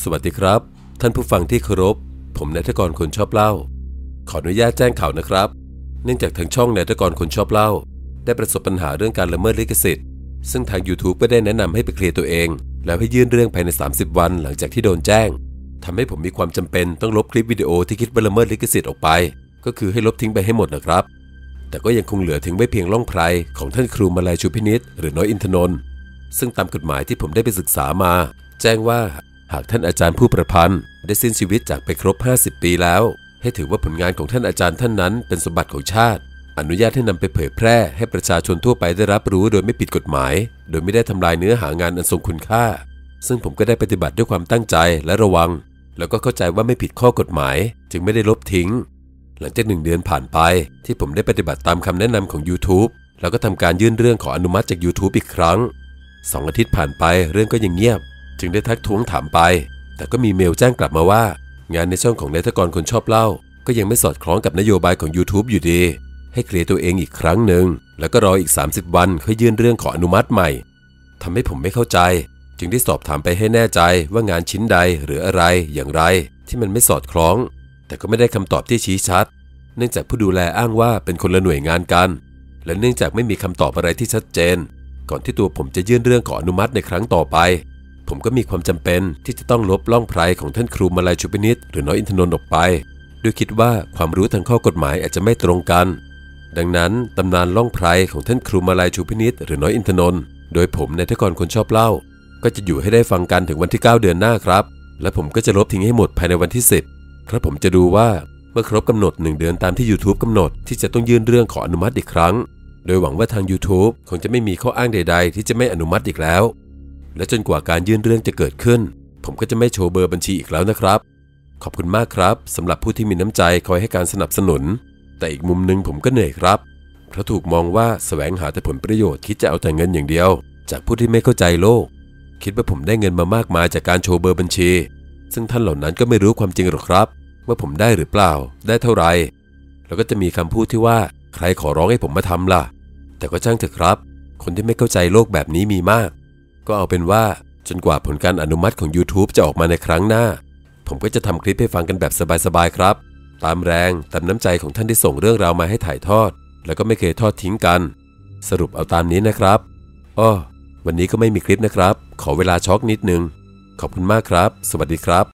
สวัสดีครับ ท่านผู้ฟังที่เคารพ ผมนายทกรคนชอบเล่า ขออนุญาตแจ้งข่าวนะครับ เนื่องจากทางช่องนายทกรคนชอบเล่า ได้ประสบปัญหาเรื่องการละเมิดลิขสิทธิ์ ซึ่งทาง YouTube ก็ได้แนะนำให้ไปเคลียร์ตัวเอง แล้วให้ยื่นเรื่องภายใน 30 วันหลังจากที่โดนแจ้งทำให้ผมมีความจำเป็นต้องลบคลิปวิดีโอที่คิดว่าละเมิดลิขสิทธิ์ออกไป ก็คือให้ลบทิ้งไปให้หมดนะครับ แต่ก็ยังคงเหลือทิ้งไว้เพียงล่องไพรของท่านครูมาลายชูพินิษหรือน้อยอินทนนท์ซึ่งตามกฎหมายที่ผมได้ไปศึกษามา แจ้งว่า หากท่านอาจารย์ผู้ประพันธ์ ได้สิ้นชีวิตจากไปครบ 50 ปีแล้ว ให้ถือว่าผลงานของท่านอาจารย์ท่านนั้นเป็นสมบัติของชาติ อนุญาตให้นำไปเผยแพร่ ให้ประชาชนทั่วไปได้รับรู้โดยไม่ผิดกฎหมาย โดยไม่ได้ทำลายเนื้อหางานอันทรงคุณค่า ซึ่งผมก็ได้ปฏิบัติด้วยความตั้งใจและระวัง แล้วก็เข้าใจว่าไม่ผิดข้อกฎหมาย จึงไม่ได้ลบทิ้ง หลังจากหนึ่งเดือนผ่านไป ที่ผมได้ปฏิบัติตามคำแนะนำของ YouTube แล้วก็ทำการยื่นเรื่องขออนุมัติจาก YouTube อีกครั้งสองอาทิตย์ผ่านไปเรื่องก็ยังเงียบ จึงได้ทักท้วงถามไป แต่ก็มีเมลแจ้งกลับมาว่า งานในช่องของนายทกรคนชอบเล่า ก็ยังไม่สอดคล้องกับนโยบายของ YouTube อยู่ดี ให้เคลียร์ตัวเองอีกครั้งหนึ่งแล้วก็รออีก 30 วันค่อยยื่นเรื่องขออนุมัติใหม่ทำให้ผมไม่เข้าใจ จึงได้สอบถามไปให้แน่ใจว่างานชิ้นใดหรืออะไรอย่างไร ที่มันไม่สอดคล้อง แต่ก็ไม่ได้คำตอบที่ชี้ชัด เนื่องจากผู้ดูแลอ้างว่าเป็นคนละหน่วยงานกัน และเนื่องจากไม่มีคำตอบอะไรที่ชัดเจน ก่อนที่ตัวผมจะยื่นเรื่องขออนุมัติในครั้งต่อไป ผมก็มีความจำเป็นที่จะต้องลบล่องไพรของท่านครูมาลายชุปินิตหรือน้อยอินทนนท์ออกไปด้วยคิดว่าความรู้ทางข้อกฎหมายอาจจะไม่ตรงกัน ดังนั้นตำนานล่องไพรของท่านครูมาลายชูพินิษหรือน้อยอินทนนท์โดยผมในทกรคนชอบเล่า ก็จะอยู่ให้ได้ฟังกันถึงวันที่ 9 เดือนหน้าครับ และผมก็จะลบทิ้งให้หมดภายในวันที่ 10เพราะผมจะดูว่าเมื่อครบกำหนด 1 เดือนตามที่ YouTube กำหนดที่จะต้องยื่นเรื่องขออนุมัติอีกครั้ง โดยหวังว่าทาง YouTube คงจะไม่มีข้ออ้างใด ๆ ที่จะไม่อนุมัติอีกแล้ว และจนกว่าการยื่นเรื่องจะเกิดขึ้น ผมก็จะไม่โชว์เบอร์บัญชีอีกแล้วนะครับ ขอบคุณมากครับสำหรับผู้ที่มีน้ำใจคอยให้การสนับสนุน แต่อีกมุมหนึงผมก็เหนื่อยครับ เพราะถูกมองว่าแสวงหาแต่ผลประโยชน์คิดจะเอาแต่เงินอย่างเดียว จากผู้ที่ไม่เข้าใจโลก คิดว่าผมได้เงินมามากมายจากการโชว์เบอร์บัญชี ซึ่งท่านเหล่านั้นก็ไม่รู้ความจริงหรอกครับ ว่าผมได้หรือเปล่า ได้เท่าไหร่แล้วก็จะมีคำพูดที่ว่าใครขอร้องให้ผมมาทำล่ะ แต่ก็ช่างเถอะครับ คนที่ไม่เข้าใจโลกแบบนี้มีมาก ก็เอาเป็นว่าจนกว่าผลการอนุมัติของ YouTube จะออกมาในครั้งหน้า ผมก็จะทำคลิปให้ฟังกันแบบสบายๆครับ ตามแรงตามน้ำใจของท่านที่ส่งเรื่องราวมาให้ถ่ายทอด แล้วก็ไม่เคยทอดทิ้งกัน สรุปเอาตามนี้นะครับอ้อวันนี้ก็ไม่มีคลิปนะครับ ขอเวลาช็อกนิดนึง ขอบคุณมากครับ สวัสดีครับ